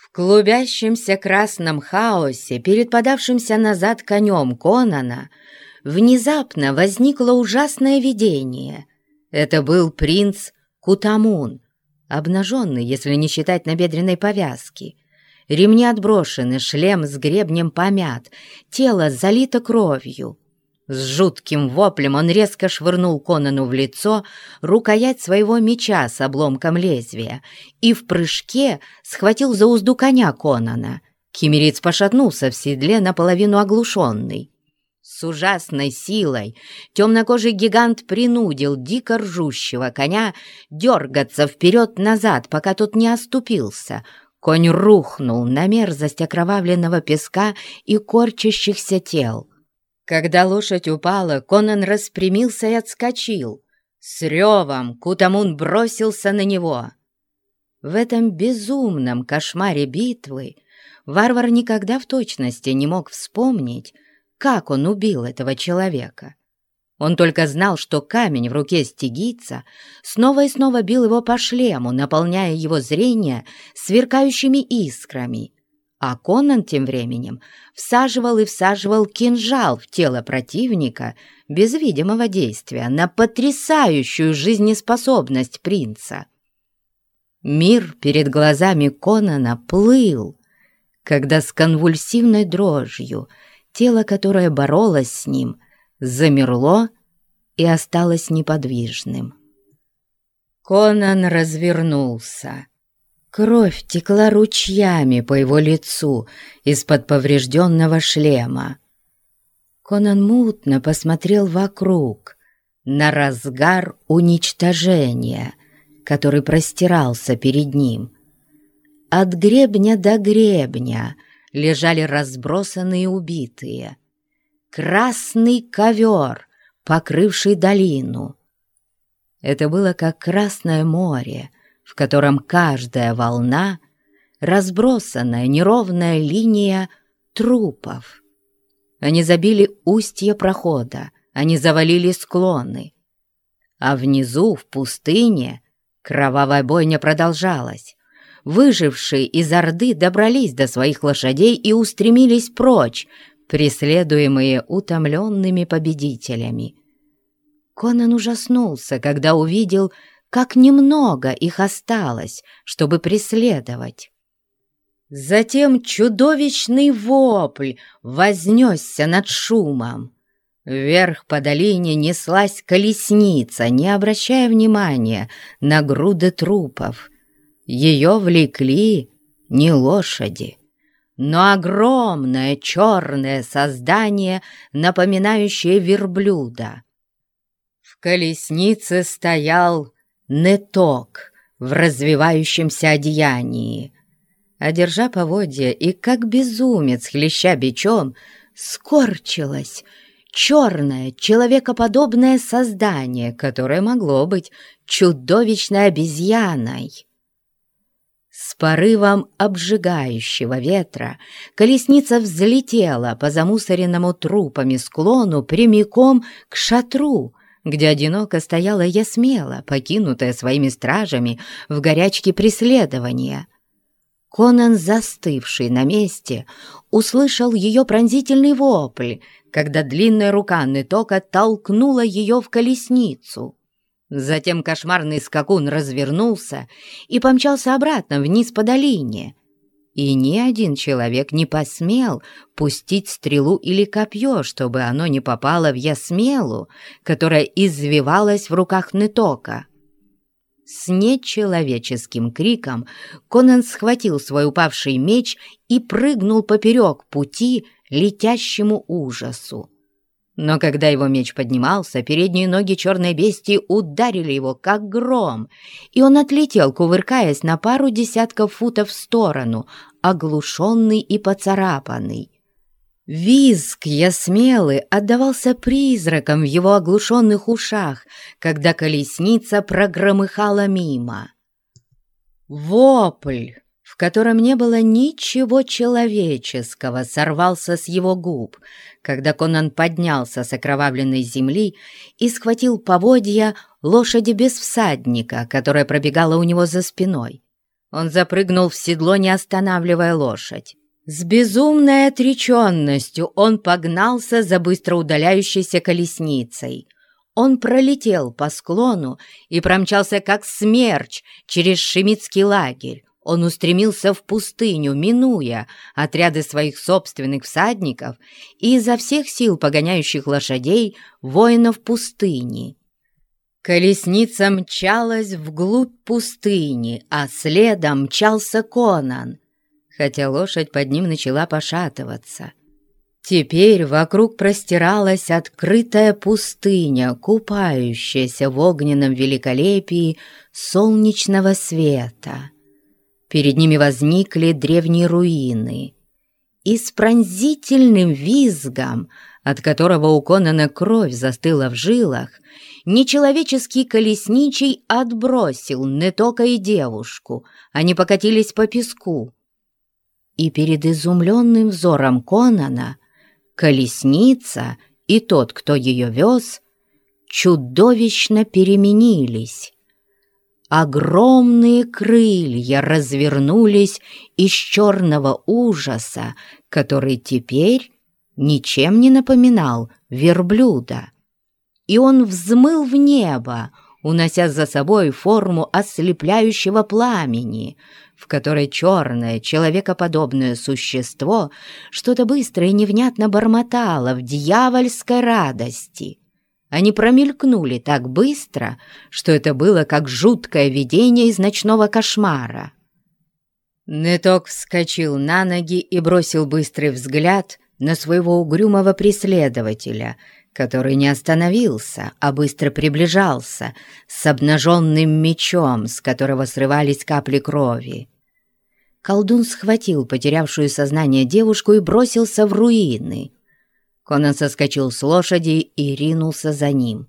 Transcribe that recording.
В клубящемся красном хаосе, перед подавшимся назад конем Конана, внезапно возникло ужасное видение. Это был принц Кутамун, обнаженный, если не считать набедренной повязки. Ремни отброшены, шлем с гребнем помят, тело залито кровью. С жутким воплем он резко швырнул Конану в лицо рукоять своего меча с обломком лезвия и в прыжке схватил за узду коня Конана. Кемериц пошатнулся в седле, наполовину оглушенный. С ужасной силой темнокожий гигант принудил дико ржущего коня дергаться вперед-назад, пока тот не оступился. Конь рухнул на мерзость окровавленного песка и корчащихся тел. Когда лошадь упала, Конан распрямился и отскочил. С ревом Кутамун бросился на него. В этом безумном кошмаре битвы варвар никогда в точности не мог вспомнить, как он убил этого человека. Он только знал, что камень в руке стегийца снова и снова бил его по шлему, наполняя его зрение сверкающими искрами, а Конан тем временем всаживал и всаживал кинжал в тело противника без видимого действия на потрясающую жизнеспособность принца. Мир перед глазами Конана плыл, когда с конвульсивной дрожью тело, которое боролось с ним, замерло и осталось неподвижным. Конан развернулся Кровь текла ручьями по его лицу из-под поврежденного шлема. Конан мутно посмотрел вокруг на разгар уничтожения, который простирался перед ним. От гребня до гребня лежали разбросанные убитые. Красный ковер, покрывший долину. Это было как Красное море — в котором каждая волна — разбросанная неровная линия трупов. Они забили устье прохода, они завалили склоны. А внизу, в пустыне, кровавая бойня продолжалась. Выжившие из Орды добрались до своих лошадей и устремились прочь, преследуемые утомленными победителями. Конан ужаснулся, когда увидел как немного их осталось, чтобы преследовать. Затем чудовищный вопль вознесся над шумом. Вверх по долине неслась колесница, не обращая внимания на груды трупов. Ее влекли не лошади, но огромное черное создание, напоминающее верблюда. В колеснице стоял неток в развивающемся одеянии, а держа поводья и как безумец, хлеща бичом, скорчилось черное, человекоподобное создание, которое могло быть чудовищной обезьяной. С порывом обжигающего ветра колесница взлетела по замусоренному трупами склону прямиком к шатру, где одиноко стояла Ясмела, покинутая своими стражами в горячке преследования. Конан, застывший на месте, услышал ее пронзительный вопль, когда длинная рука Нетока толкнула ее в колесницу. Затем кошмарный скакун развернулся и помчался обратно вниз по долине, и ни один человек не посмел пустить стрелу или копье, чтобы оно не попало в ясмелу, которая извивалась в руках Нетока. С нечеловеческим криком Конан схватил свой упавший меч и прыгнул поперек пути летящему ужасу. Но когда его меч поднимался, передние ноги черной бестии ударили его, как гром, и он отлетел, кувыркаясь на пару десятков футов в сторону, оглушенный и поцарапанный. Визг ясмелы отдавался призраком в его оглушенных ушах, когда колесница прогромыхала мимо. Вопль в котором не было ничего человеческого, сорвался с его губ, когда Конан поднялся с окровавленной земли и схватил поводья лошади без всадника, которая пробегала у него за спиной. Он запрыгнул в седло, не останавливая лошадь. С безумной отреченностью он погнался за быстро удаляющейся колесницей. Он пролетел по склону и промчался как смерч через шемитский лагерь. Он устремился в пустыню, минуя отряды своих собственных всадников и изо всех сил погоняющих лошадей воинов пустыни. Колесница мчалась вглубь пустыни, а следом мчался Конан, хотя лошадь под ним начала пошатываться. Теперь вокруг простиралась открытая пустыня, купающаяся в огненном великолепии солнечного света. Перед ними возникли древние руины, и с пронзительным визгом, от которого у Конана кровь застыла в жилах, нечеловеческий колесничий отбросил Нетока и девушку, они покатились по песку. И перед изумленным взором Конана колесница и тот, кто ее вез, чудовищно переменились. Огромные крылья развернулись из черного ужаса, который теперь ничем не напоминал верблюда. И он взмыл в небо, унося за собой форму ослепляющего пламени, в которой черное, человекоподобное существо что-то быстро и невнятно бормотало в дьявольской радости. Они промелькнули так быстро, что это было как жуткое видение из ночного кошмара. Неток вскочил на ноги и бросил быстрый взгляд на своего угрюмого преследователя, который не остановился, а быстро приближался с обнаженным мечом, с которого срывались капли крови. Колдун схватил потерявшую сознание девушку и бросился в руины — Конан соскочил с лошади и ринулся за ним.